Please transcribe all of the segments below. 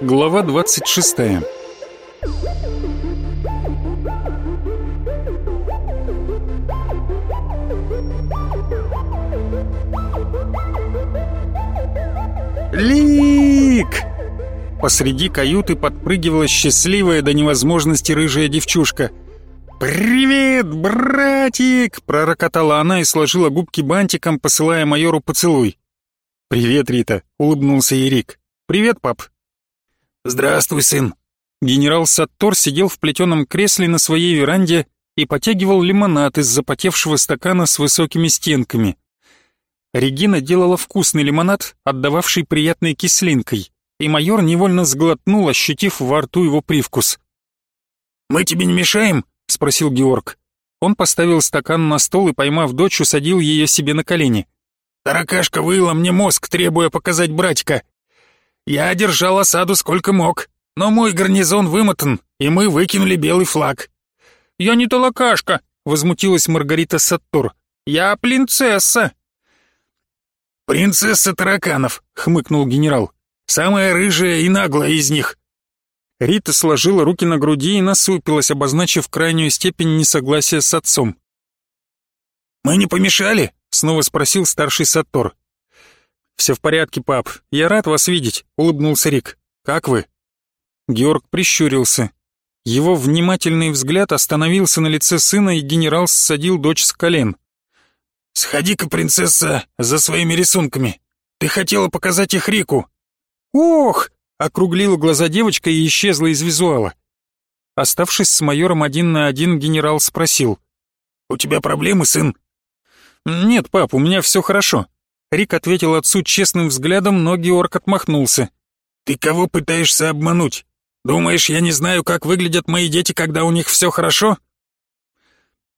Глава 26 Лик! Посреди каюты подпрыгивала счастливая до невозможности рыжая девчушка. «Привет, братик!» — пророкотала она и сложила губки бантиком, посылая майору поцелуй. «Привет, Рита!» — улыбнулся ей Рик. «Привет, пап!» «Здравствуй, сын!» Генерал Саттор сидел в плетеном кресле на своей веранде и потягивал лимонад из запотевшего стакана с высокими стенками. Регина делала вкусный лимонад, отдававший приятной кислинкой, и майор невольно сглотнул, ощутив во рту его привкус. «Мы тебе не мешаем?» — спросил Георг. Он поставил стакан на стол и, поймав дочь, усадил ее себе на колени. «Таракашка выла мне мозг, требуя показать братика. Я держал осаду сколько мог, но мой гарнизон вымотан, и мы выкинули белый флаг». «Я не толокашка», — возмутилась Маргарита Саттур. «Я принцесса». «Принцесса тараканов», — хмыкнул генерал. «Самая рыжая и наглая из них». Рита сложила руки на груди и насупилась, обозначив крайнюю степень несогласия с отцом. «Мы не помешали?» — снова спросил старший Саттор. «Все в порядке, пап. Я рад вас видеть», — улыбнулся Рик. «Как вы?» Георг прищурился. Его внимательный взгляд остановился на лице сына, и генерал ссадил дочь с колен. «Сходи-ка, принцесса, за своими рисунками. Ты хотела показать их Рику». «Ох!» — округлила глаза девочка и исчезла из визуала. Оставшись с майором один на один, генерал спросил. «У тебя проблемы, сын?» «Нет, пап, у меня все хорошо». Рик ответил отцу честным взглядом, но Георг отмахнулся. «Ты кого пытаешься обмануть? Думаешь, я не знаю, как выглядят мои дети, когда у них все хорошо?»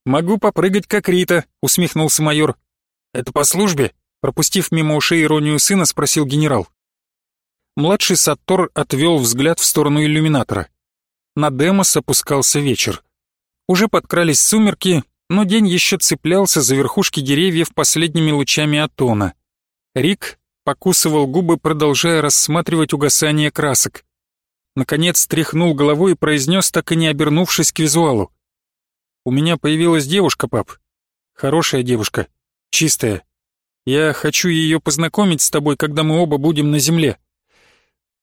«Могу попрыгать, как Рита», — усмехнулся майор. «Это по службе?» — пропустив мимо ушей иронию сына, спросил генерал. Младший Саттор отвел взгляд в сторону иллюминатора. На Демос опускался вечер. Уже подкрались сумерки, но день еще цеплялся за верхушки деревьев последними лучами атона. Рик покусывал губы, продолжая рассматривать угасание красок. Наконец тряхнул головой и произнес, так и не обернувшись к визуалу. У меня появилась девушка, пап. Хорошая девушка, чистая. Я хочу ее познакомить с тобой, когда мы оба будем на земле».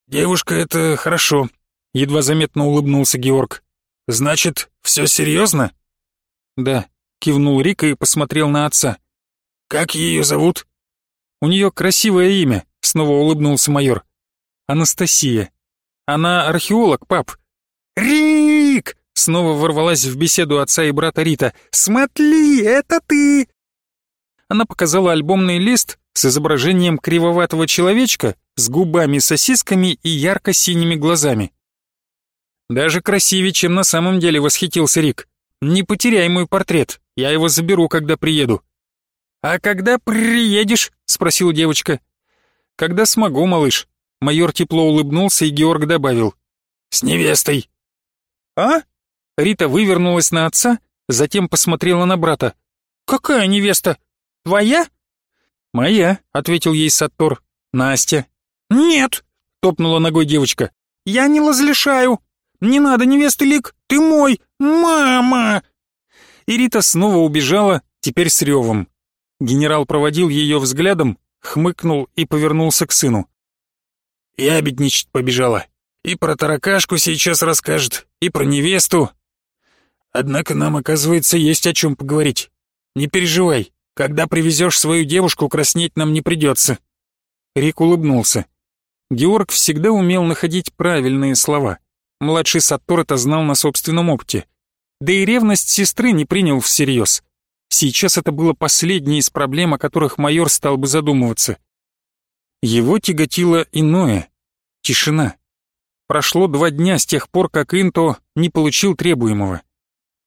«Девушка — это хорошо», — едва заметно улыбнулся Георг. «Значит, все серьезно?» «Да», — кивнул Рика и посмотрел на отца. «Как ее зовут?» «У нее красивое имя», — снова улыбнулся майор. «Анастасия. Она археолог, пап». «Рик!» Снова ворвалась в беседу отца и брата Рита. «Смотри, это ты!» Она показала альбомный лист с изображением кривоватого человечка с губами-сосисками и ярко-синими глазами. «Даже красивее, чем на самом деле», — восхитился Рик. «Не потеряй мой портрет, я его заберу, когда приеду». «А когда приедешь?» — спросила девочка. «Когда смогу, малыш». Майор тепло улыбнулся, и Георг добавил. «С невестой». «А?» Рита вывернулась на отца, затем посмотрела на брата. «Какая невеста? Твоя?» «Моя», — ответил ей Саттор. «Настя». «Нет», — топнула ногой девочка. «Я не разрешаю. Не надо, невесты Лик, ты мой, мама!» И Рита снова убежала, теперь с ревом. Генерал проводил ее взглядом, хмыкнул и повернулся к сыну. «Ябедничать побежала. И про таракашку сейчас расскажет, и про невесту, Однако нам, оказывается, есть о чем поговорить. Не переживай, когда привезешь свою девушку, краснеть нам не придется». Рик улыбнулся. Георг всегда умел находить правильные слова. Младший Саттор это знал на собственном опыте. Да и ревность сестры не принял всерьез. Сейчас это было последней из проблем, о которых майор стал бы задумываться. Его тяготило иное — тишина. Прошло два дня с тех пор, как Инто не получил требуемого.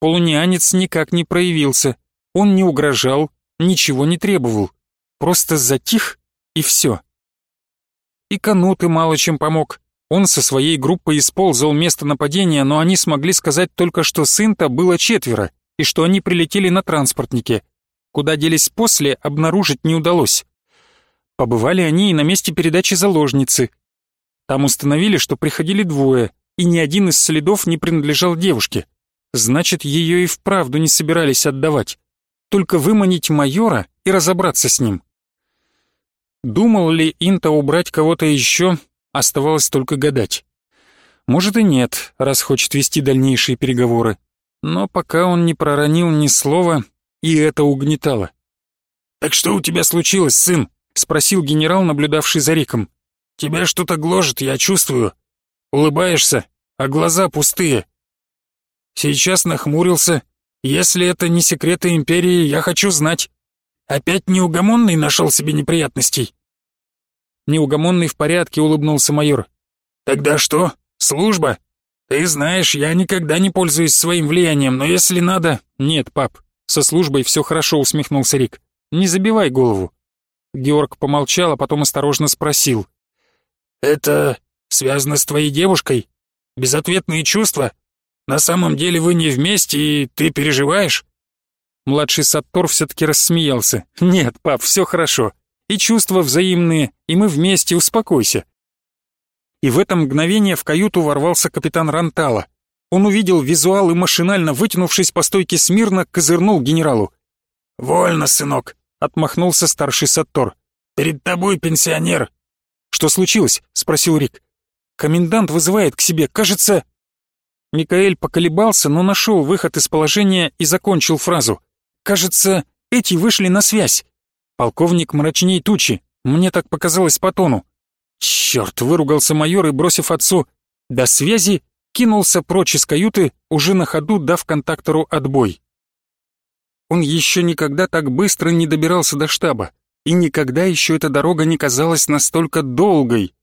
Полунянец никак не проявился. Он не угрожал, ничего не требовал. Просто затих, и все. И Кануты мало чем помог. Он со своей группой использовал место нападения, но они смогли сказать только, что сын-то было четверо, и что они прилетели на транспортнике. Куда делись после, обнаружить не удалось. Побывали они и на месте передачи заложницы. Там установили, что приходили двое, и ни один из следов не принадлежал девушке. Значит, ее и вправду не собирались отдавать. Только выманить майора и разобраться с ним. Думал ли Инта убрать кого-то еще, оставалось только гадать. Может и нет, раз хочет вести дальнейшие переговоры. Но пока он не проронил ни слова, и это угнетало. «Так что у тебя случилось, сын?» — спросил генерал, наблюдавший за Риком. «Тебя что-то гложет, я чувствую. Улыбаешься, а глаза пустые. Сейчас нахмурился. Если это не секреты Империи, я хочу знать. Опять неугомонный нашел себе неприятностей?» Неугомонный в порядке, улыбнулся майор. «Тогда что? Служба? Ты знаешь, я никогда не пользуюсь своим влиянием, но если надо...» «Нет, пап, со службой все хорошо», — усмехнулся Рик. «Не забивай голову». Георг помолчал, а потом осторожно спросил. «Это связано с твоей девушкой? Безответные чувства? На самом деле вы не вместе, и ты переживаешь?» Младший Саттор все-таки рассмеялся. «Нет, пап, все хорошо. И чувства взаимные, и мы вместе, успокойся». И в это мгновение в каюту ворвался капитан Рантала. Он увидел визуал и машинально, вытянувшись по стойке смирно, козырнул генералу. «Вольно, сынок», — отмахнулся старший Саттор. «Перед тобой пенсионер». «Что случилось?» — спросил Рик. «Комендант вызывает к себе, кажется...» Микаэль поколебался, но нашел выход из положения и закончил фразу. Кажется, эти вышли на связь. Полковник мрачней тучи, мне так показалось по тону. Черт, выругался майор и, бросив отцу «до связи», кинулся прочь из каюты, уже на ходу дав контактору отбой. Он еще никогда так быстро не добирался до штаба, и никогда еще эта дорога не казалась настолько долгой.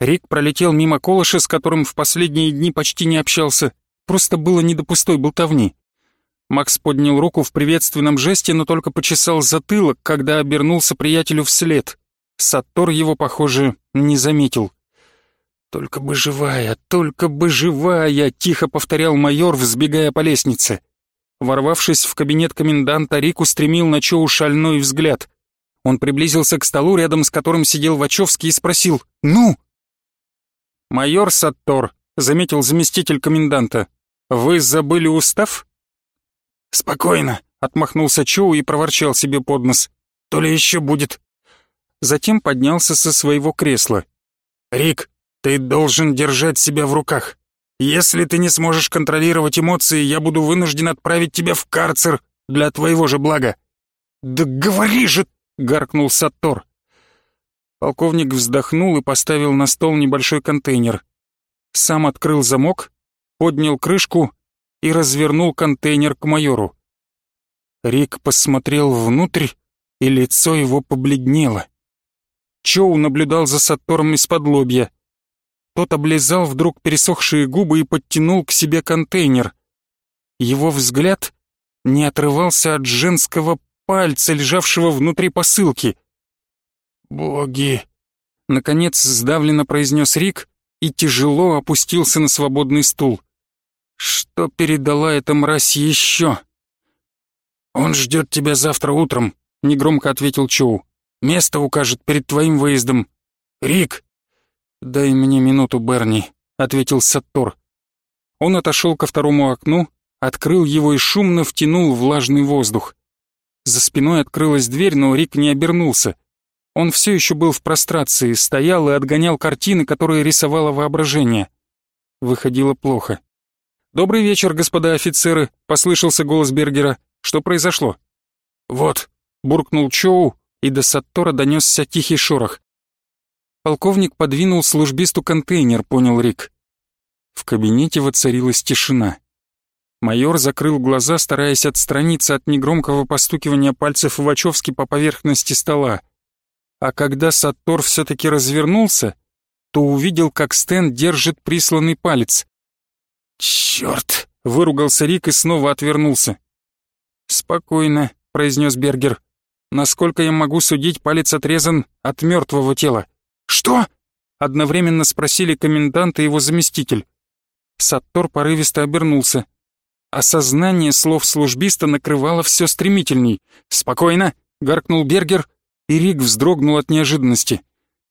Рик пролетел мимо Колыша, с которым в последние дни почти не общался, просто было не до пустой болтовни. Макс поднял руку в приветственном жесте, но только почесал затылок, когда обернулся приятелю вслед. Саттор его, похоже, не заметил. «Только бы живая, только бы живая!» — тихо повторял майор, взбегая по лестнице. Ворвавшись в кабинет коменданта, Рик устремил на Чоу шальной взгляд. Он приблизился к столу, рядом с которым сидел Вачовский, и спросил «Ну?» «Майор Саттор», — заметил заместитель коменданта, — «вы забыли устав?» «Спокойно», — отмахнулся Чоу и проворчал себе под нос. «То ли еще будет». Затем поднялся со своего кресла. «Рик, ты должен держать себя в руках. Если ты не сможешь контролировать эмоции, я буду вынужден отправить тебя в карцер для твоего же блага». «Да говори же!» — гаркнул Саттор. Полковник вздохнул и поставил на стол небольшой контейнер. Сам открыл замок, поднял крышку и развернул контейнер к майору. Рик посмотрел внутрь, и лицо его побледнело. Чоу наблюдал за Саттором из-под лобья. Тот облизал вдруг пересохшие губы и подтянул к себе контейнер. Его взгляд не отрывался от женского пальца, лежавшего внутри посылки. «Боги!» — наконец сдавленно произнес Рик и тяжело опустился на свободный стул. Что передала эта мразь еще? «Он ждет тебя завтра утром», — негромко ответил Чоу. «Место укажет перед твоим выездом». «Рик!» «Дай мне минуту, Берни», — ответил Саттор. Он отошел ко второму окну, открыл его и шумно втянул влажный воздух. За спиной открылась дверь, но Рик не обернулся. Он все еще был в прострации, стоял и отгонял картины, которые рисовало воображение. Выходило плохо. «Добрый вечер, господа офицеры», — послышался голос Бергера. «Что произошло?» «Вот», — буркнул Чоу, и до Саттора донесся тихий шорох. Полковник подвинул службисту контейнер, понял Рик. В кабинете воцарилась тишина. Майор закрыл глаза, стараясь отстраниться от негромкого постукивания пальцев Вачовски по поверхности стола. А когда Саттор все-таки развернулся, то увидел, как Стэн держит присланный палец. «Черт!» — выругался Рик и снова отвернулся. «Спокойно», — произнес Бергер. «Насколько я могу судить, палец отрезан от мертвого тела». «Что?» — одновременно спросили комендант и его заместитель. Саттор порывисто обернулся. Осознание слов службиста накрывало все стремительней. «Спокойно!» — гаркнул Бергер, и Рик вздрогнул от неожиданности.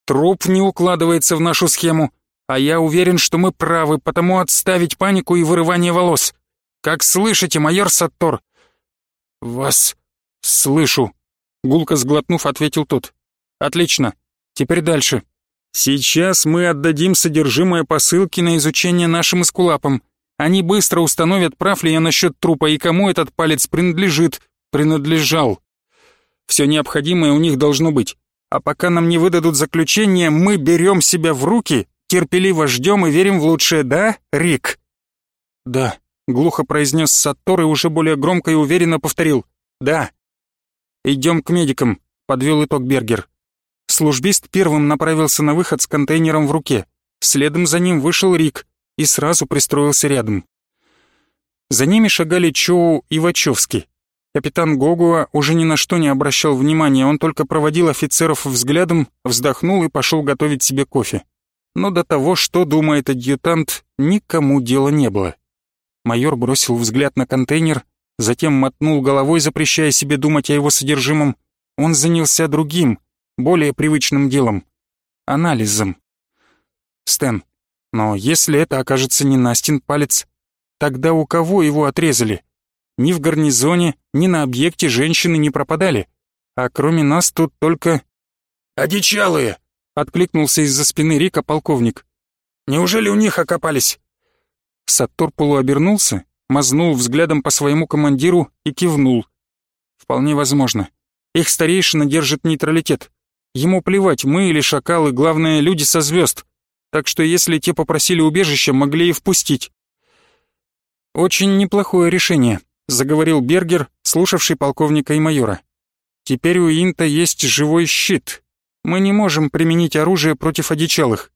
«Труп не укладывается в нашу схему, а я уверен, что мы правы, потому отставить панику и вырывание волос. Как слышите, майор Саттор?» «Вас слышу», — гулко сглотнув, ответил тот. «Отлично. Теперь дальше. Сейчас мы отдадим содержимое посылки на изучение нашим эскулапам. Они быстро установят, прав ли я насчет трупа и кому этот палец принадлежит, принадлежал. Все необходимое у них должно быть. А пока нам не выдадут заключение, мы берем себя в руки, терпеливо ждем и верим в лучшее, да, Рик? Да, глухо произнес Саттор и уже более громко и уверенно повторил. Да. Идем к медикам, подвел итог Бергер. Службист первым направился на выход с контейнером в руке. Следом за ним вышел Рик, и сразу пристроился рядом. За ними шагали Чоу и Вачовски. Капитан Гогуа уже ни на что не обращал внимания, он только проводил офицеров взглядом, вздохнул и пошел готовить себе кофе. Но до того, что думает адъютант, никому дела не было. Майор бросил взгляд на контейнер, затем мотнул головой, запрещая себе думать о его содержимом. Он занялся другим, более привычным делом — анализом. «Стэн, но если это окажется не Настин палец, тогда у кого его отрезали? Ни в гарнизоне, ни на объекте женщины не пропадали. А кроме нас тут только... «Одичалые!» — откликнулся из-за спины Рика полковник. «Неужели у них окопались?» Саттор полуобернулся, мазнул взглядом по своему командиру и кивнул. «Вполне возможно. Их старейшина держит нейтралитет. Ему плевать, мы или шакалы, главное, люди со звезд так что если те попросили убежища, могли и впустить. «Очень неплохое решение», — заговорил Бергер, слушавший полковника и майора. «Теперь у Инта есть живой щит. Мы не можем применить оружие против одичалых».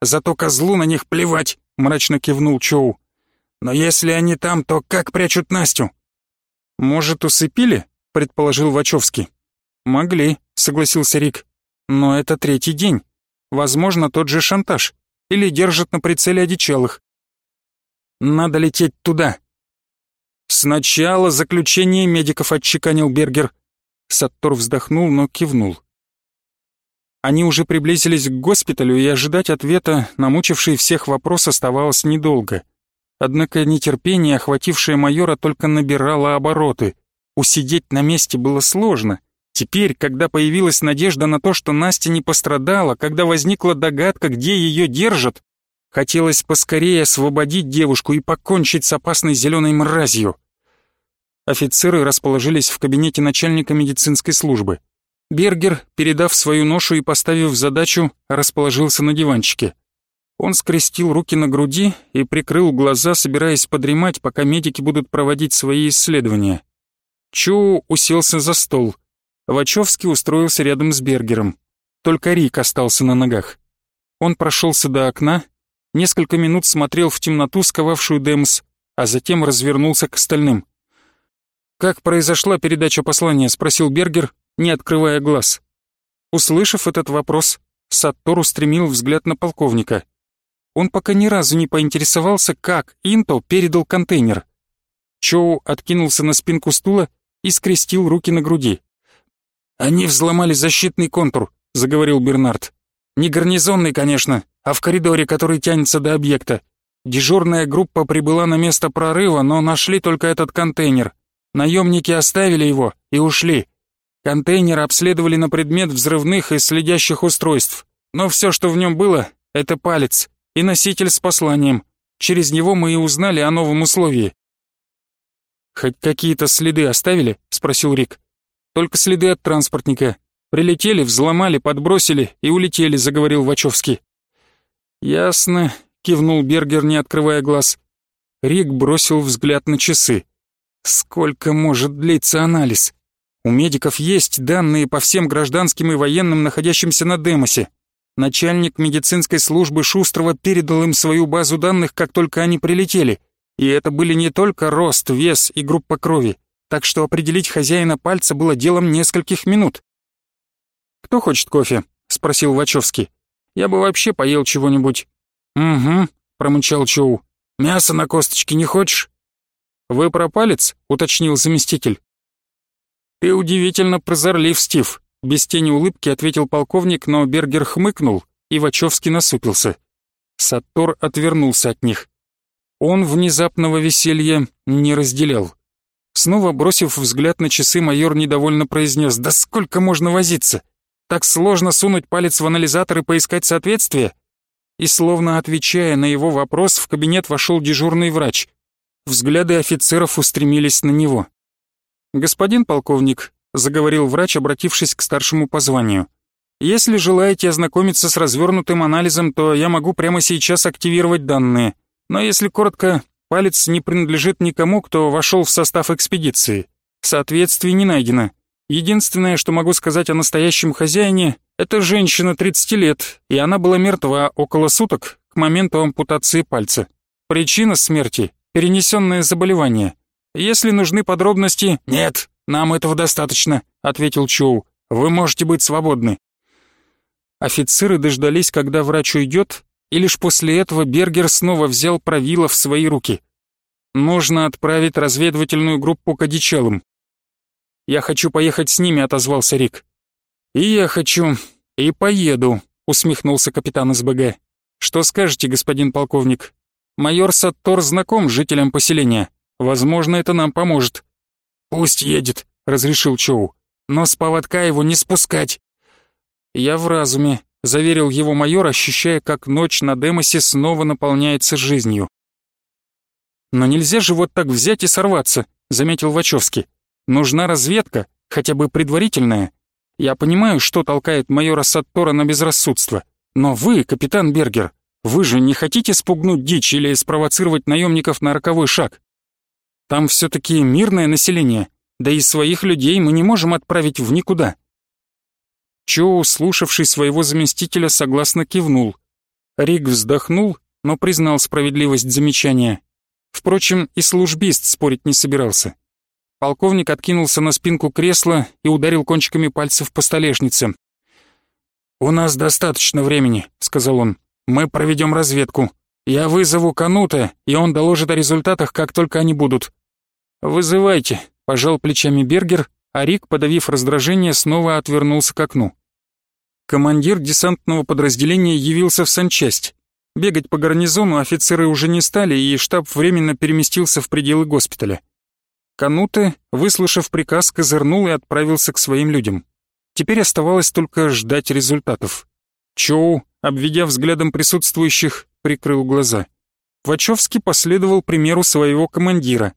«Зато козлу на них плевать», — мрачно кивнул Чоу. «Но если они там, то как прячут Настю?» «Может, усыпили?» — предположил Вачовский. «Могли», — согласился Рик. «Но это третий день. Возможно, тот же шантаж. Или держат на прицеле одичалых. Надо лететь туда. Сначала заключение медиков отчеканил Бергер. Саттор вздохнул, но кивнул. Они уже приблизились к госпиталю, и ожидать ответа на мучивший всех вопрос оставалось недолго. Однако нетерпение, охватившее майора, только набирало обороты. Усидеть на месте было сложно. Теперь, когда появилась надежда на то, что Настя не пострадала, когда возникла догадка, где ее держат, хотелось поскорее освободить девушку и покончить с опасной зеленой мразью. Офицеры расположились в кабинете начальника медицинской службы. Бергер, передав свою ношу и поставив задачу, расположился на диванчике. Он скрестил руки на груди и прикрыл глаза, собираясь подремать, пока медики будут проводить свои исследования. Чу уселся за стол — Вачовский устроился рядом с Бергером. Только Рик остался на ногах. Он прошелся до окна, несколько минут смотрел в темноту, сковавшую Демс, а затем развернулся к остальным. «Как произошла передача послания?» — спросил Бергер, не открывая глаз. Услышав этот вопрос, Саттор устремил взгляд на полковника. Он пока ни разу не поинтересовался, как Инто передал контейнер. Чоу откинулся на спинку стула и скрестил руки на груди. «Они взломали защитный контур», — заговорил Бернард. «Не гарнизонный, конечно, а в коридоре, который тянется до объекта. Дежурная группа прибыла на место прорыва, но нашли только этот контейнер. Наемники оставили его и ушли. Контейнер обследовали на предмет взрывных и следящих устройств. Но все, что в нем было, это палец и носитель с посланием. Через него мы и узнали о новом условии. «Хоть какие-то следы оставили?» — спросил Рик. Только следы от транспортника. Прилетели, взломали, подбросили и улетели», — заговорил Вачовский. «Ясно», — кивнул Бергер, не открывая глаз. Рик бросил взгляд на часы. «Сколько может длиться анализ? У медиков есть данные по всем гражданским и военным, находящимся на Демосе. Начальник медицинской службы Шустрова передал им свою базу данных, как только они прилетели. И это были не только рост, вес и группа крови так что определить хозяина пальца было делом нескольких минут. «Кто хочет кофе?» — спросил Вачовский. «Я бы вообще поел чего-нибудь». «Угу», — промычал Чоу. «Мясо на косточке не хочешь?» «Вы про палец?» — уточнил заместитель. «Ты удивительно прозорлив, Стив», — без тени улыбки ответил полковник, но Бергер хмыкнул, и Вачовский насупился. Саттор отвернулся от них. Он внезапного веселья не разделял. Снова бросив взгляд на часы, майор недовольно произнес «Да сколько можно возиться? Так сложно сунуть палец в анализатор и поискать соответствие?» И словно отвечая на его вопрос, в кабинет вошел дежурный врач. Взгляды офицеров устремились на него. «Господин полковник», — заговорил врач, обратившись к старшему по званию, «если желаете ознакомиться с развернутым анализом, то я могу прямо сейчас активировать данные. Но если коротко, палец не принадлежит никому, кто вошел в состав экспедиции. Соответствий не найдено. Единственное, что могу сказать о настоящем хозяине, это женщина 30 лет, и она была мертва около суток к моменту ампутации пальца. Причина смерти – перенесенное заболевание. Если нужны подробности... Нет, нам этого достаточно, ответил Чоу. Вы можете быть свободны. Офицеры дождались, когда врач уйдет, и лишь после этого Бергер снова взял правило в свои руки. Нужно отправить разведывательную группу к одичалам. «Я хочу поехать с ними», — отозвался Рик. «И я хочу, и поеду», — усмехнулся капитан СБГ. «Что скажете, господин полковник? Майор Саттор знаком с жителям поселения. Возможно, это нам поможет». «Пусть едет», — разрешил Чоу. «Но с поводка его не спускать». «Я в разуме», — заверил его майор, ощущая, как ночь на Демосе снова наполняется жизнью. «Но нельзя же вот так взять и сорваться», — заметил Вачовский. «Нужна разведка, хотя бы предварительная. Я понимаю, что толкает майора Саттора на безрассудство. Но вы, капитан Бергер, вы же не хотите спугнуть дичь или спровоцировать наемников на роковой шаг? Там все-таки мирное население, да и своих людей мы не можем отправить в никуда. Чоу, слушавший своего заместителя, согласно кивнул. Рик вздохнул, но признал справедливость замечания. Впрочем, и службист спорить не собирался. Полковник откинулся на спинку кресла и ударил кончиками пальцев по столешнице. «У нас достаточно времени», — сказал он. «Мы проведем разведку. Я вызову Канута, и он доложит о результатах, как только они будут». «Вызывайте», — пожал плечами Бергер, а Рик, подавив раздражение, снова отвернулся к окну. Командир десантного подразделения явился в санчасть. Бегать по гарнизону офицеры уже не стали, и штаб временно переместился в пределы госпиталя. Кануте, выслушав приказ, козырнул и отправился к своим людям. Теперь оставалось только ждать результатов. Чоу, обведя взглядом присутствующих, прикрыл глаза. Вачовский последовал примеру своего командира.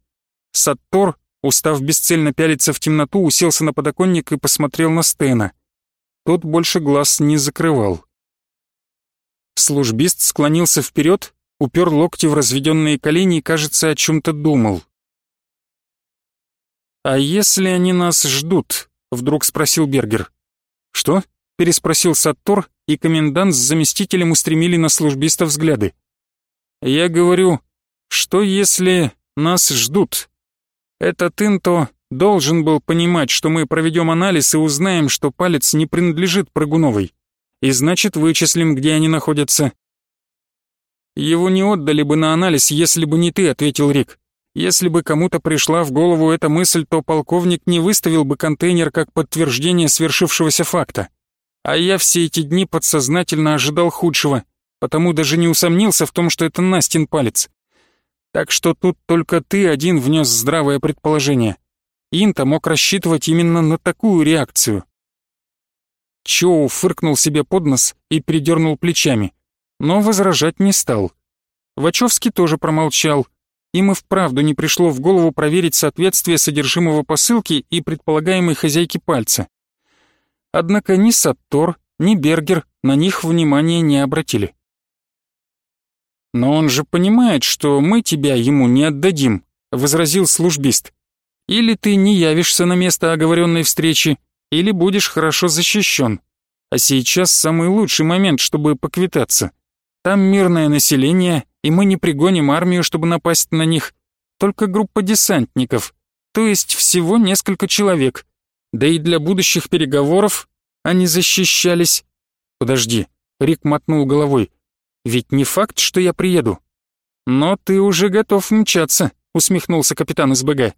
Саттор, устав бесцельно пялиться в темноту, уселся на подоконник и посмотрел на Стена. Тот больше глаз не закрывал. Службист склонился вперед, упер локти в разведенные колени и, кажется, о чем-то думал. «А если они нас ждут?» — вдруг спросил Бергер. «Что?» — переспросил Саттор, и комендант с заместителем устремили на службиста взгляды. «Я говорю, что если нас ждут? Этот Инто должен был понимать, что мы проведем анализ и узнаем, что палец не принадлежит Прыгуновой. И значит, вычислим, где они находятся. Его не отдали бы на анализ, если бы не ты, ответил Рик. Если бы кому-то пришла в голову эта мысль, то полковник не выставил бы контейнер как подтверждение свершившегося факта. А я все эти дни подсознательно ожидал худшего, потому даже не усомнился в том, что это Настин палец. Так что тут только ты один внес здравое предположение. Инта мог рассчитывать именно на такую реакцию. Чоу фыркнул себе под нос и придернул плечами, но возражать не стал. Вачовский тоже промолчал. Им и вправду не пришло в голову проверить соответствие содержимого посылки и предполагаемой хозяйки пальца. Однако ни Саттор, ни Бергер на них внимания не обратили. «Но он же понимает, что мы тебя ему не отдадим», — возразил службист. Или ты не явишься на место оговоренной встречи, или будешь хорошо защищен. А сейчас самый лучший момент, чтобы поквитаться. Там мирное население, и мы не пригоним армию, чтобы напасть на них. Только группа десантников, то есть всего несколько человек. Да и для будущих переговоров они защищались. Подожди, Рик мотнул головой. Ведь не факт, что я приеду. Но ты уже готов мчаться, усмехнулся капитан СБГ.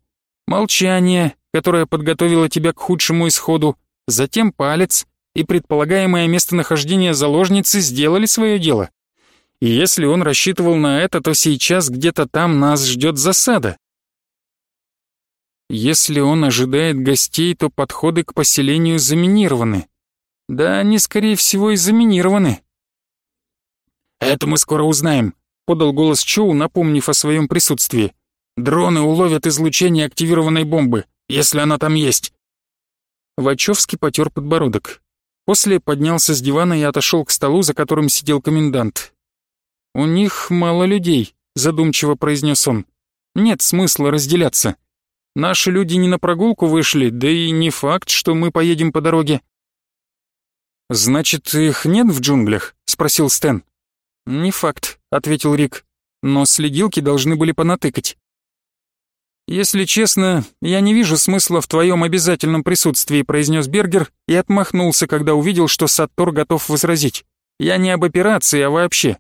Молчание, которое подготовило тебя к худшему исходу, затем палец и предполагаемое местонахождение заложницы сделали свое дело. И если он рассчитывал на это, то сейчас где-то там нас ждет засада. Если он ожидает гостей, то подходы к поселению заминированы. Да, они, скорее всего, и заминированы. «Это мы скоро узнаем», — подал голос Чоу, напомнив о своем присутствии. «Дроны уловят излучение активированной бомбы, если она там есть». Вачовский потер подбородок. После поднялся с дивана и отошел к столу, за которым сидел комендант. «У них мало людей», — задумчиво произнес он. «Нет смысла разделяться. Наши люди не на прогулку вышли, да и не факт, что мы поедем по дороге». «Значит, их нет в джунглях?» — спросил Стэн. «Не факт», — ответил Рик. «Но следилки должны были понатыкать». «Если честно, я не вижу смысла в твоем обязательном присутствии», произнес Бергер и отмахнулся, когда увидел, что Саттор готов возразить. «Я не об операции, а вообще.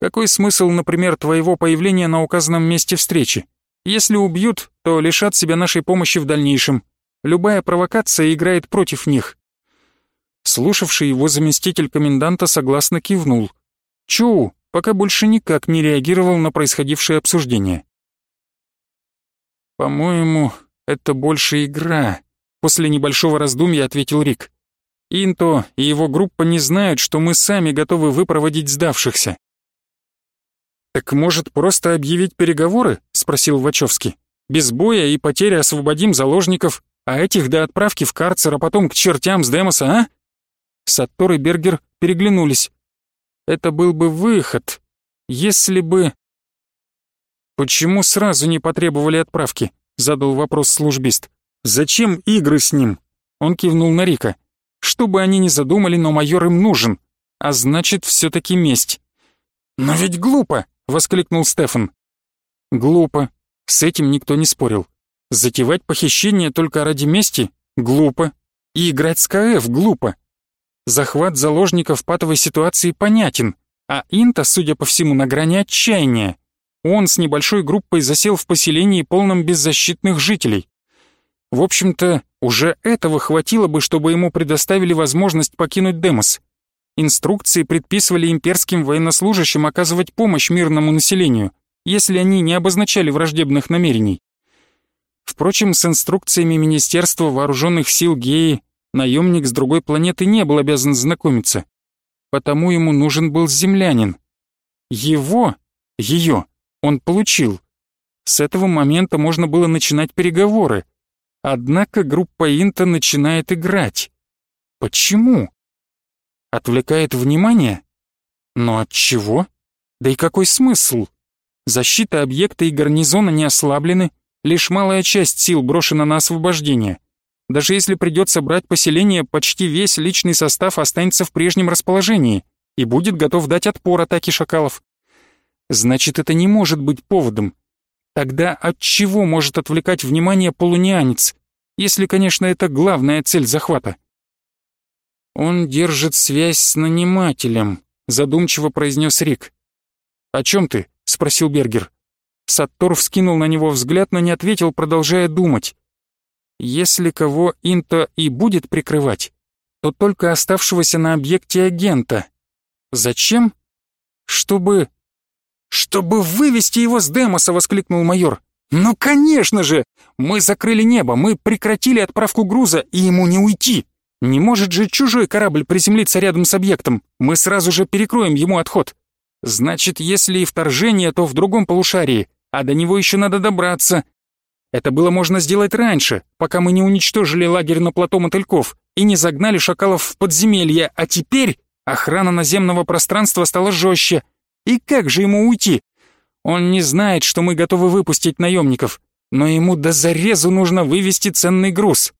Какой смысл, например, твоего появления на указанном месте встречи? Если убьют, то лишат себя нашей помощи в дальнейшем. Любая провокация играет против них». Слушавший его заместитель коменданта согласно кивнул. Чоу пока больше никак не реагировал на происходившее обсуждение. «По-моему, это больше игра», — после небольшого раздумья ответил Рик. «Инто и его группа не знают, что мы сами готовы выпроводить сдавшихся». «Так может, просто объявить переговоры?» — спросил Вачовский. «Без боя и потери освободим заложников, а этих до отправки в карцер, а потом к чертям с Демоса, а?» Саттор и Бергер переглянулись. «Это был бы выход, если бы...» «Почему сразу не потребовали отправки?» — задал вопрос службист. «Зачем игры с ним?» Он кивнул на Рика. «Что бы они ни задумали, но майор им нужен. А значит, все-таки месть». «Но ведь глупо!» — воскликнул Стефан. «Глупо. С этим никто не спорил. Затевать похищение только ради мести — глупо. И играть с КФ — глупо. Захват заложников в патовой ситуации понятен, а Инта, судя по всему, на грани отчаяния. Он с небольшой группой засел в поселении, полном беззащитных жителей. В общем-то, уже этого хватило бы, чтобы ему предоставили возможность покинуть Демос. Инструкции предписывали имперским военнослужащим оказывать помощь мирному населению, если они не обозначали враждебных намерений. Впрочем, с инструкциями Министерства Вооруженных сил Геи наемник с другой планеты не был обязан знакомиться. Потому ему нужен был землянин. Его, ее, он получил. С этого момента можно было начинать переговоры. Однако группа Инта начинает играть. Почему? Отвлекает внимание? Но от чего? Да и какой смысл? Защита объекта и гарнизона не ослаблены, лишь малая часть сил брошена на освобождение. Даже если придется брать поселение, почти весь личный состав останется в прежнем расположении и будет готов дать отпор атаке шакалов. Значит, это не может быть поводом. Тогда от чего может отвлекать внимание полунианец, если, конечно, это главная цель захвата? Он держит связь с нанимателем, задумчиво произнес Рик. О чем ты? спросил Бергер. Саттор вскинул на него взгляд, но не ответил, продолжая думать. Если кого Инто и будет прикрывать, то только оставшегося на объекте агента. Зачем? Чтобы «Чтобы вывести его с Демоса!» — воскликнул майор. «Ну, конечно же! Мы закрыли небо, мы прекратили отправку груза, и ему не уйти! Не может же чужой корабль приземлиться рядом с объектом, мы сразу же перекроем ему отход. Значит, если и вторжение, то в другом полушарии, а до него еще надо добраться. Это было можно сделать раньше, пока мы не уничтожили лагерь на плато мотыльков и не загнали шакалов в подземелье, а теперь охрана наземного пространства стала жестче, и как же ему уйти? Он не знает, что мы готовы выпустить наемников, но ему до зарезу нужно вывести ценный груз.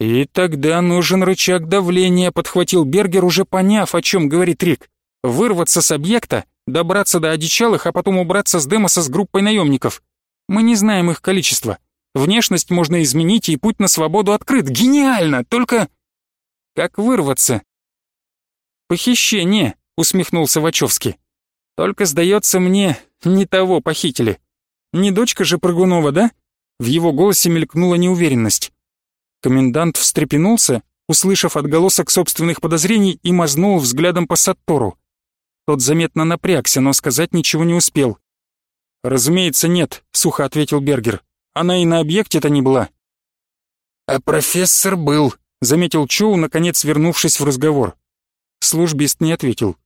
И тогда нужен рычаг давления, подхватил Бергер, уже поняв, о чем говорит Рик. Вырваться с объекта, добраться до одичалых, а потом убраться с Демоса с группой наемников. Мы не знаем их количество. Внешность можно изменить, и путь на свободу открыт. Гениально! Только... Как вырваться? Похищение, усмехнулся Вачовский. Только, сдается мне, не того похитили. Не дочка же Прыгунова, да?» В его голосе мелькнула неуверенность. Комендант встрепенулся, услышав отголосок собственных подозрений, и мазнул взглядом по Саттору. Тот заметно напрягся, но сказать ничего не успел. «Разумеется, нет», — сухо ответил Бергер. «Она и на объекте-то не была». «А профессор был», — заметил Чоу, наконец вернувшись в разговор. Службист не ответил.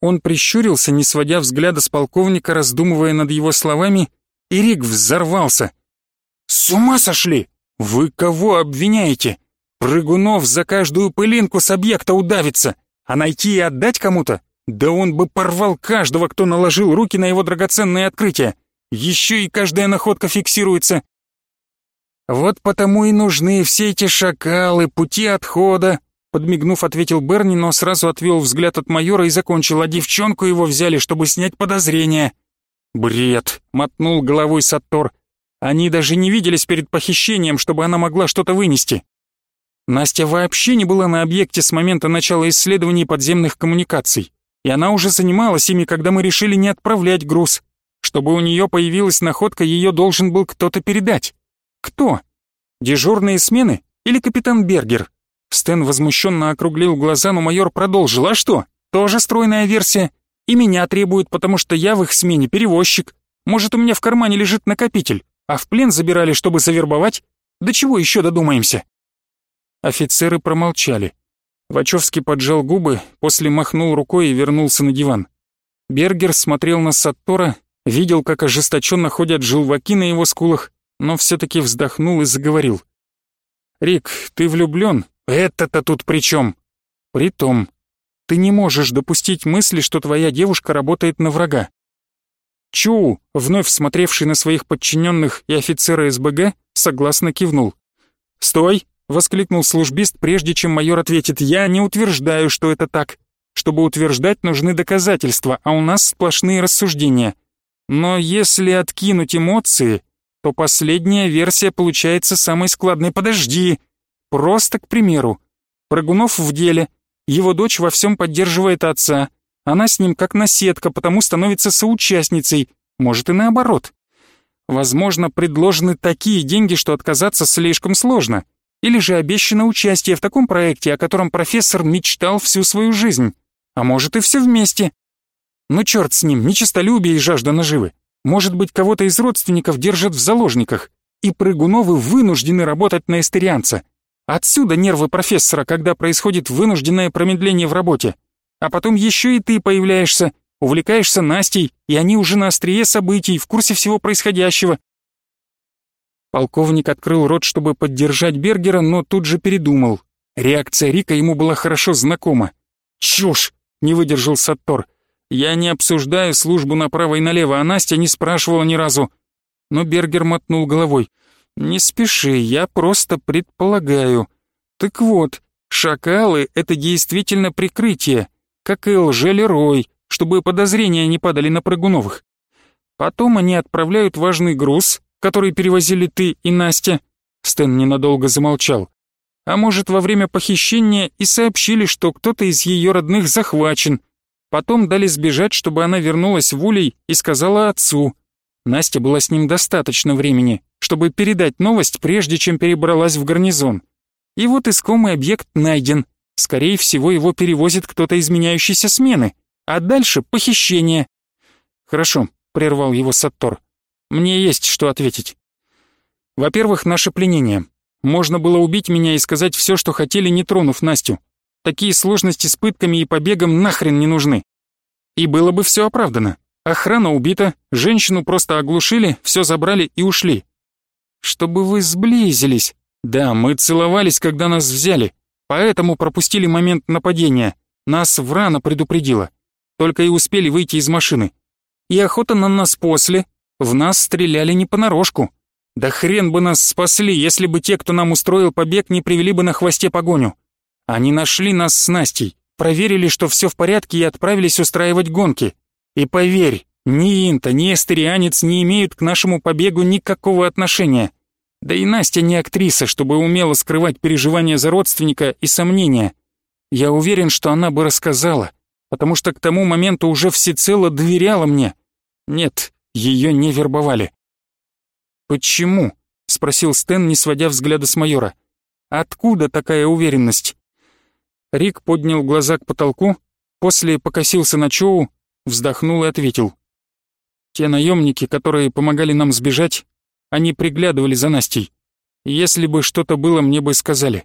Он прищурился, не сводя взгляда с полковника, раздумывая над его словами, и Рик взорвался. «С ума сошли! Вы кого обвиняете? Прыгунов за каждую пылинку с объекта удавится, а найти и отдать кому-то? Да он бы порвал каждого, кто наложил руки на его драгоценное открытие. Еще и каждая находка фиксируется. Вот потому и нужны все эти шакалы, пути отхода, подмигнув, ответил Берни, но сразу отвел взгляд от майора и закончил, а девчонку его взяли, чтобы снять подозрения. Бред, мотнул головой Саттор. Они даже не виделись перед похищением, чтобы она могла что-то вынести. Настя вообще не была на объекте с момента начала исследований подземных коммуникаций, и она уже занималась ими, когда мы решили не отправлять груз. Чтобы у нее появилась находка, ее должен был кто-то передать. Кто? Дежурные смены или капитан Бергер? Стэн возмущенно округлил глаза, но майор продолжил. А что? Тоже стройная версия. И меня требуют, потому что я в их смене перевозчик. Может, у меня в кармане лежит накопитель а в плен забирали, чтобы завербовать? До чего еще додумаемся?» Офицеры промолчали. Вачовский поджал губы, после махнул рукой и вернулся на диван. Бергер смотрел на Саттора, видел, как ожесточенно ходят желваки на его скулах, но все-таки вздохнул и заговорил. «Рик, ты влюблен? Это-то тут при чем? Притом, ты не можешь допустить мысли, что твоя девушка работает на врага. Чу, вновь смотревший на своих подчиненных и офицера СБГ, согласно кивнул. «Стой!» — воскликнул службист, прежде чем майор ответит. «Я не утверждаю, что это так. Чтобы утверждать, нужны доказательства, а у нас сплошные рассуждения. Но если откинуть эмоции, то последняя версия получается самой складной. Подожди! Просто к примеру. Прыгунов в деле. Его дочь во всем поддерживает отца. Она с ним как наседка, потому становится соучастницей, может и наоборот. Возможно, предложены такие деньги, что отказаться слишком сложно. Или же обещано участие в таком проекте, о котором профессор мечтал всю свою жизнь. А может и все вместе. Ну черт с ним, нечистолюбие и жажда наживы. Может быть, кого-то из родственников держат в заложниках, и Прыгуновы вынуждены работать на эстерианца. Отсюда нервы профессора, когда происходит вынужденное промедление в работе. А потом еще и ты появляешься, увлекаешься Настей, и они уже на острие событий, в курсе всего происходящего. Полковник открыл рот, чтобы поддержать Бергера, но тут же передумал. Реакция Рика ему была хорошо знакома. «Чушь!» — не выдержал Саттор. «Я не обсуждаю службу направо и налево, а Настя не спрашивала ни разу». Но Бергер мотнул головой. «Не спеши, я просто предполагаю. Так вот, шакалы — это действительно прикрытие как и лжелерой, чтобы подозрения не падали на Прыгуновых. Потом они отправляют важный груз, который перевозили ты и Настя. Стэн ненадолго замолчал. А может, во время похищения и сообщили, что кто-то из ее родных захвачен. Потом дали сбежать, чтобы она вернулась в Улей и сказала отцу. Настя была с ним достаточно времени, чтобы передать новость, прежде чем перебралась в гарнизон. И вот искомый объект найден, Скорее всего, его перевозит кто-то из меняющейся смены, а дальше похищение. Хорошо, прервал его Саттор. Мне есть что ответить. Во-первых, наше пленение. Можно было убить меня и сказать все, что хотели, не тронув Настю. Такие сложности с пытками и побегом нахрен не нужны. И было бы все оправдано. Охрана убита, женщину просто оглушили, все забрали и ушли. Чтобы вы сблизились. Да, мы целовались, когда нас взяли. Поэтому пропустили момент нападения. Нас Врана предупредила. Только и успели выйти из машины. И охота на нас после. В нас стреляли не понарошку. Да хрен бы нас спасли, если бы те, кто нам устроил побег, не привели бы на хвосте погоню. Они нашли нас с Настей, проверили, что все в порядке и отправились устраивать гонки. И поверь, ни Инта, ни Эстерианец не имеют к нашему побегу никакого отношения. Да и Настя не актриса, чтобы умела скрывать переживания за родственника и сомнения. Я уверен, что она бы рассказала, потому что к тому моменту уже всецело доверяла мне. Нет, ее не вербовали. «Почему?» — спросил Стэн, не сводя взгляда с майора. «Откуда такая уверенность?» Рик поднял глаза к потолку, после покосился на Чоу, вздохнул и ответил. «Те наемники, которые помогали нам сбежать, они приглядывали за Настей. Если бы что-то было, мне бы сказали».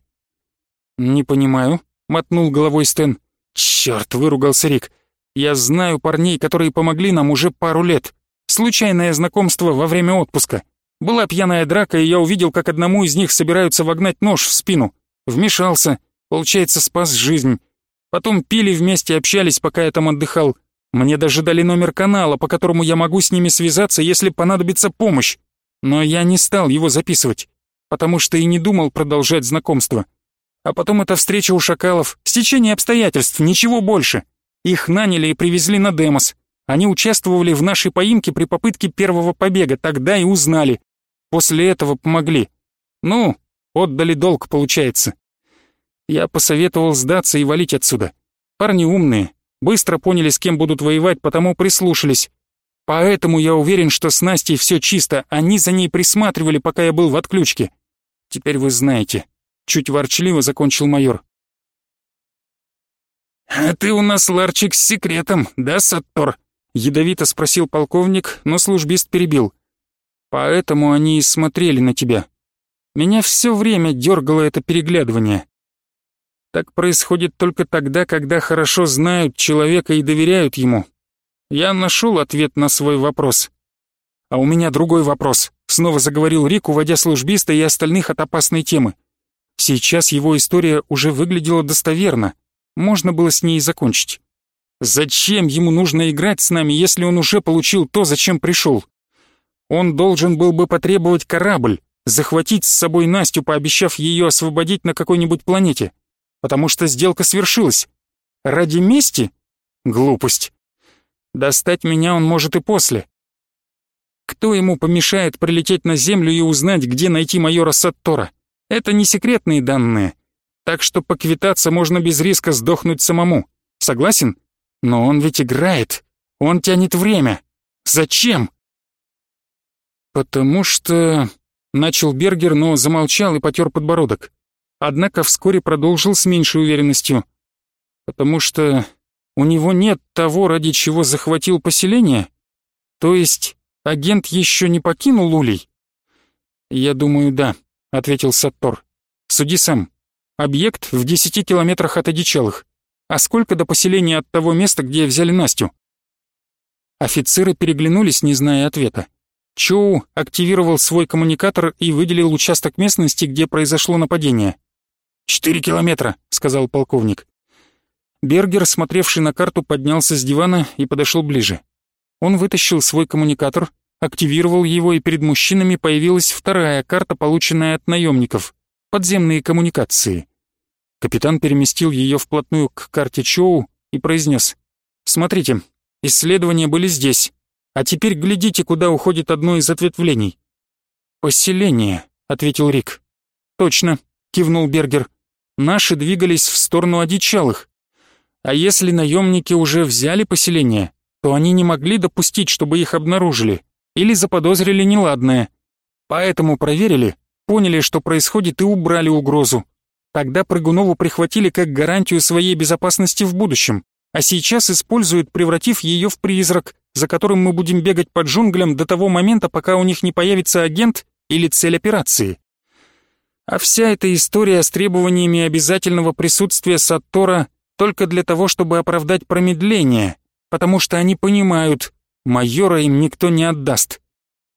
«Не понимаю», — мотнул головой Стэн. «Чёрт!» — выругался Рик. «Я знаю парней, которые помогли нам уже пару лет. Случайное знакомство во время отпуска. Была пьяная драка, и я увидел, как одному из них собираются вогнать нож в спину. Вмешался, получается, спас жизнь. Потом пили вместе, общались, пока я там отдыхал. Мне даже дали номер канала, по которому я могу с ними связаться, если понадобится помощь. Но я не стал его записывать, потому что и не думал продолжать знакомство. А потом эта встреча у шакалов, стечение обстоятельств, ничего больше. Их наняли и привезли на Демос. Они участвовали в нашей поимке при попытке первого побега, тогда и узнали. После этого помогли. Ну, отдали долг, получается. Я посоветовал сдаться и валить отсюда. Парни умные, быстро поняли, с кем будут воевать, потому прислушались. Поэтому я уверен, что с Настей все чисто, они за ней присматривали, пока я был в отключке. Теперь вы знаете. Чуть ворчливо закончил майор. «А ты у нас ларчик с секретом, да, Саттор?» Ядовито спросил полковник, но службист перебил. «Поэтому они и смотрели на тебя. Меня все время дергало это переглядывание. Так происходит только тогда, когда хорошо знают человека и доверяют ему. Я нашел ответ на свой вопрос. А у меня другой вопрос. Снова заговорил Рик, уводя службиста и остальных от опасной темы. Сейчас его история уже выглядела достоверно. Можно было с ней закончить. Зачем ему нужно играть с нами, если он уже получил то, зачем пришел? Он должен был бы потребовать корабль, захватить с собой Настю, пообещав ее освободить на какой-нибудь планете. Потому что сделка свершилась. Ради мести? Глупость. Достать меня он может и после. Кто ему помешает прилететь на Землю и узнать, где найти майора Саттора? Это не секретные данные. Так что поквитаться можно без риска сдохнуть самому. Согласен? Но он ведь играет. Он тянет время. Зачем? Потому что... Начал Бергер, но замолчал и потер подбородок. Однако вскоре продолжил с меньшей уверенностью. Потому что у него нет того, ради чего захватил поселение? То есть агент еще не покинул Улей? Я думаю, да ответил Саттор. «Суди сам. Объект в десяти километрах от одичалых. А сколько до поселения от того места, где взяли Настю?» Офицеры переглянулись, не зная ответа. Чоу активировал свой коммуникатор и выделил участок местности, где произошло нападение. «Четыре километра», — сказал полковник. Бергер, смотревший на карту, поднялся с дивана и подошел ближе. Он вытащил свой коммуникатор, активировал его, и перед мужчинами появилась вторая карта, полученная от наемников — подземные коммуникации. Капитан переместил ее вплотную к карте Чоу и произнес «Смотрите, исследования были здесь, а теперь глядите, куда уходит одно из ответвлений». «Поселение», — ответил Рик. «Точно», — кивнул Бергер. «Наши двигались в сторону одичалых. А если наемники уже взяли поселение, то они не могли допустить, чтобы их обнаружили или заподозрили неладное. Поэтому проверили, поняли, что происходит, и убрали угрозу. Тогда Прыгунову прихватили как гарантию своей безопасности в будущем, а сейчас используют, превратив ее в призрак, за которым мы будем бегать по джунглям до того момента, пока у них не появится агент или цель операции. А вся эта история с требованиями обязательного присутствия Саттора только для того, чтобы оправдать промедление, потому что они понимают, майора им никто не отдаст.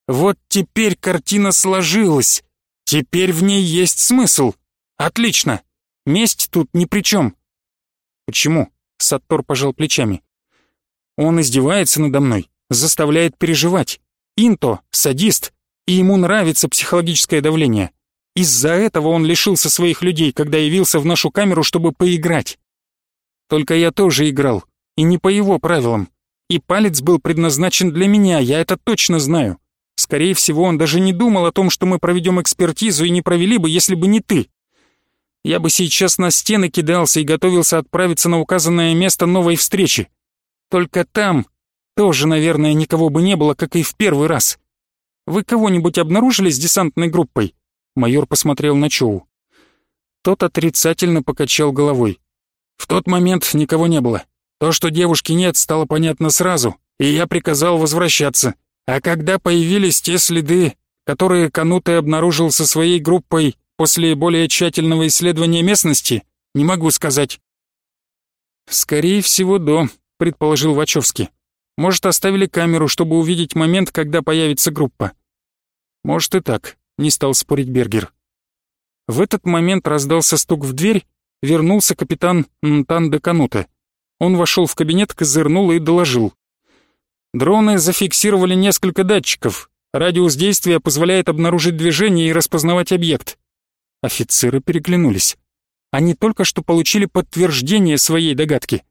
Вот теперь картина сложилась. Теперь в ней есть смысл. Отлично. Месть тут ни при чем. Почему? Саттор пожал плечами. Он издевается надо мной, заставляет переживать. Инто — садист, и ему нравится психологическое давление. Из-за этого он лишился своих людей, когда явился в нашу камеру, чтобы поиграть. Только я тоже играл, и не по его правилам. И палец был предназначен для меня, я это точно знаю. Скорее всего, он даже не думал о том, что мы проведем экспертизу и не провели бы, если бы не ты. Я бы сейчас на стены кидался и готовился отправиться на указанное место новой встречи. Только там тоже, наверное, никого бы не было, как и в первый раз. Вы кого-нибудь обнаружили с десантной группой?» Майор посмотрел на Чоу. Тот отрицательно покачал головой. «В тот момент никого не было. То, что девушки нет, стало понятно сразу, и я приказал возвращаться. А когда появились те следы, которые Кануте обнаружил со своей группой после более тщательного исследования местности, не могу сказать». «Скорее всего, до», — предположил Вачовский. «Может, оставили камеру, чтобы увидеть момент, когда появится группа». «Может и так», — не стал спорить Бергер. В этот момент раздался стук в дверь, вернулся капитан Нтан де Кануте. Он вошел в кабинет, козырнул и доложил. Дроны зафиксировали несколько датчиков. Радиус действия позволяет обнаружить движение и распознавать объект. Офицеры переглянулись. Они только что получили подтверждение своей догадки.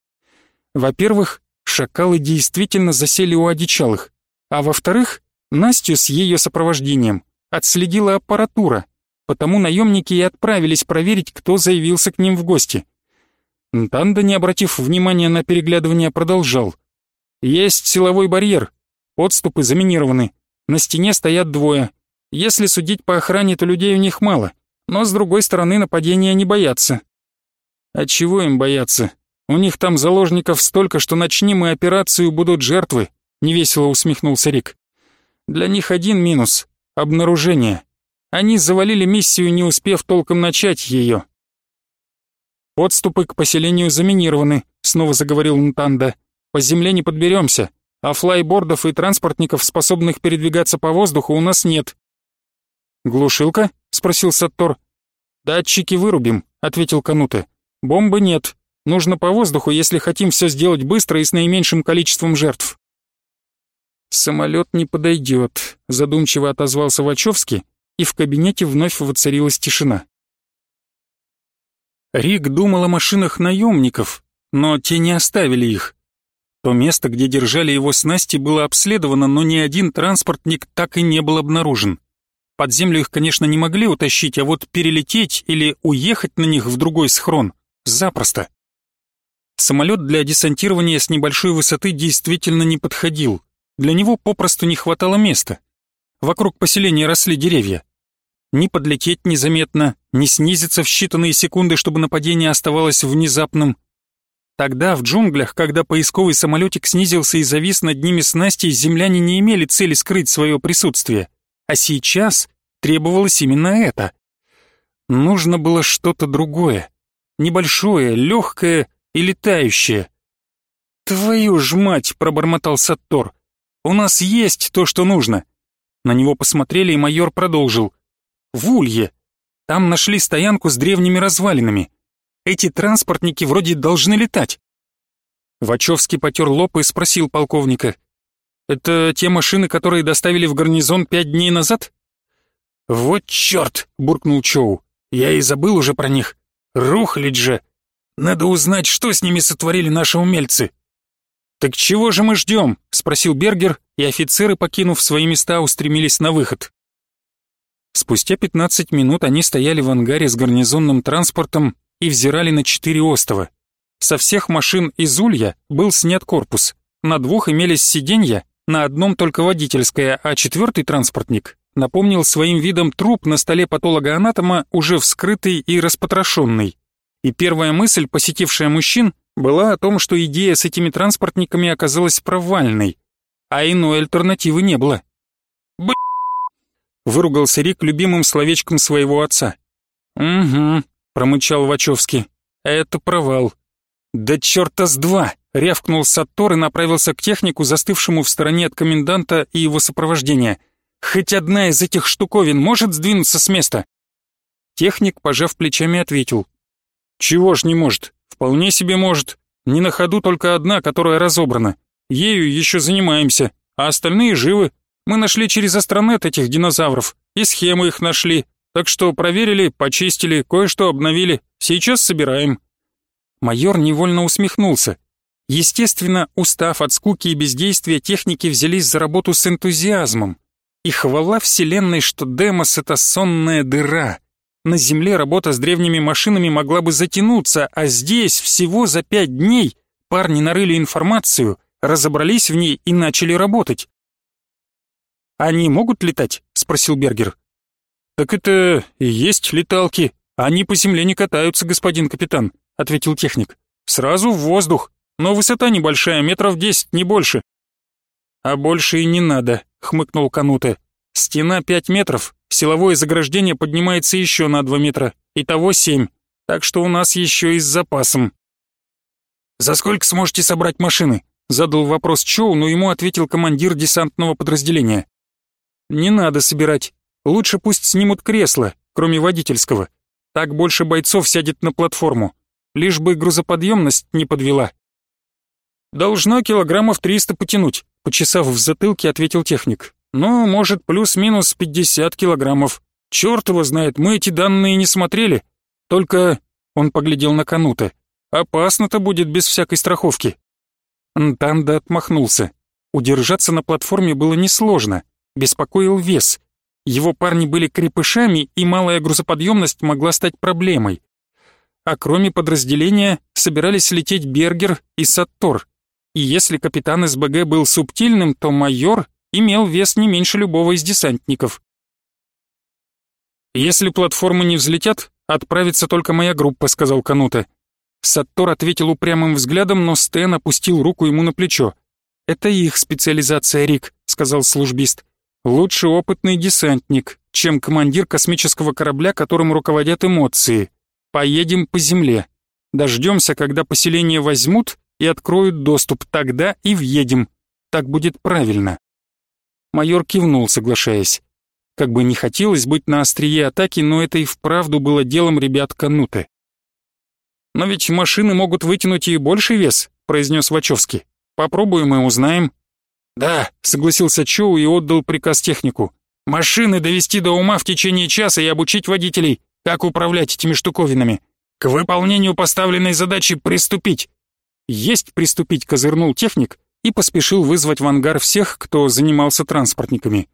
Во-первых, шакалы действительно засели у одичалых, а во-вторых, Настю с ее сопровождением отследила аппаратура, потому наемники и отправились проверить, кто заявился к ним в гости. Нтанда, не обратив внимания на переглядывание, продолжал. «Есть силовой барьер. Подступы заминированы. На стене стоят двое. Если судить по охране, то людей у них мало. Но, с другой стороны, нападения не боятся». «А чего им бояться? У них там заложников столько, что начнем мы операцию, будут жертвы», — невесело усмехнулся Рик. «Для них один минус — обнаружение. Они завалили миссию, не успев толком начать ее. «Подступы к поселению заминированы», — снова заговорил Нтанда. «По земле не подберемся, а флайбордов и транспортников, способных передвигаться по воздуху, у нас нет». «Глушилка?» — спросил Саттор. «Датчики вырубим», — ответил Кануте. «Бомбы нет. Нужно по воздуху, если хотим все сделать быстро и с наименьшим количеством жертв». «Самолет не подойдет», — задумчиво отозвался Вачовский, и в кабинете вновь воцарилась тишина. Рик думал о машинах наемников, но те не оставили их. То место, где держали его снасти, было обследовано, но ни один транспортник так и не был обнаружен. Под землю их, конечно, не могли утащить, а вот перелететь или уехать на них в другой схрон — запросто. Самолет для десантирования с небольшой высоты действительно не подходил. Для него попросту не хватало места. Вокруг поселения росли деревья ни подлететь незаметно, ни снизиться в считанные секунды, чтобы нападение оставалось внезапным. Тогда, в джунглях, когда поисковый самолетик снизился и завис над ними снасти, земляне не имели цели скрыть свое присутствие. А сейчас требовалось именно это. Нужно было что-то другое. Небольшое, легкое и летающее. «Твою ж мать!» — пробормотал Саттор. «У нас есть то, что нужно». На него посмотрели, и майор продолжил в Улье. Там нашли стоянку с древними развалинами. Эти транспортники вроде должны летать. Вачовский потер лоб и спросил полковника. «Это те машины, которые доставили в гарнизон пять дней назад?» «Вот черт!» — буркнул Чоу. «Я и забыл уже про них. Рухлить же! Надо узнать, что с ними сотворили наши умельцы!» «Так чего же мы ждем?» — спросил Бергер, и офицеры, покинув свои места, устремились на выход. Спустя 15 минут они стояли в ангаре с гарнизонным транспортом и взирали на четыре остова. Со всех машин из Улья был снят корпус. На двух имелись сиденья, на одном только водительское, а четвертый транспортник напомнил своим видом труп на столе патолога-анатома, уже вскрытый и распотрошенный. И первая мысль, посетившая мужчин, была о том, что идея с этими транспортниками оказалась провальной, а иной альтернативы не было выругался Рик любимым словечком своего отца. «Угу», — промычал Вачовский. «Это провал». «Да черта с два!» — рявкнул Саттор и направился к технику, застывшему в стороне от коменданта и его сопровождения. «Хоть одна из этих штуковин может сдвинуться с места?» Техник, пожав плечами, ответил. «Чего ж не может? Вполне себе может. Не на ходу только одна, которая разобрана. Ею еще занимаемся, а остальные живы, мы нашли через астронет этих динозавров, и схемы их нашли, так что проверили, почистили, кое-что обновили, сейчас собираем». Майор невольно усмехнулся. Естественно, устав от скуки и бездействия, техники взялись за работу с энтузиазмом. И хвала Вселенной, что Демос — это сонная дыра. На Земле работа с древними машинами могла бы затянуться, а здесь всего за пять дней парни нарыли информацию, разобрались в ней и начали работать. Они могут летать?» — спросил Бергер. «Так это и есть леталки. Они по земле не катаются, господин капитан», — ответил техник. «Сразу в воздух, но высота небольшая, метров десять, не больше». «А больше и не надо», — хмыкнул Кануте. «Стена пять метров, силовое заграждение поднимается еще на два метра, итого семь, так что у нас еще и с запасом». «За сколько сможете собрать машины?» — задал вопрос Чоу, но ему ответил командир десантного подразделения. «Не надо собирать. Лучше пусть снимут кресло, кроме водительского. Так больше бойцов сядет на платформу. Лишь бы грузоподъемность не подвела». «Должно килограммов триста потянуть», — почесав в затылке, ответил техник. «Ну, может, плюс-минус пятьдесят килограммов. Черт его знает, мы эти данные не смотрели. Только...» — он поглядел на Канута. «Опасно-то будет без всякой страховки». Нтанда отмахнулся. Удержаться на платформе было несложно беспокоил вес. Его парни были крепышами, и малая грузоподъемность могла стать проблемой. А кроме подразделения собирались лететь Бергер и Саттор. И если капитан СБГ был субтильным, то майор имел вес не меньше любого из десантников. «Если платформы не взлетят, отправится только моя группа», — сказал Канута. Саттор ответил упрямым взглядом, но Стэн опустил руку ему на плечо. «Это их специализация, Рик», — сказал службист. Лучше опытный десантник, чем командир космического корабля, которым руководят эмоции. Поедем по земле. Дождемся, когда поселение возьмут и откроют доступ, тогда и въедем. Так будет правильно. Майор кивнул, соглашаясь. Как бы не хотелось быть на острие атаки, но это и вправду было делом ребят Кануты. «Но ведь машины могут вытянуть и больший вес», — произнес Вачовский. «Попробуем и узнаем». «Да», — согласился Чоу и отдал приказ технику. «Машины довести до ума в течение часа и обучить водителей, как управлять этими штуковинами. К выполнению поставленной задачи приступить». «Есть приступить», — козырнул техник и поспешил вызвать в ангар всех, кто занимался транспортниками.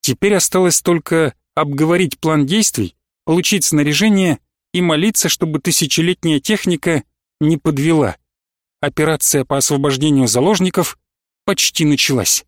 Теперь осталось только обговорить план действий, получить снаряжение и молиться, чтобы тысячелетняя техника не подвела. Операция по освобождению заложников почти началась.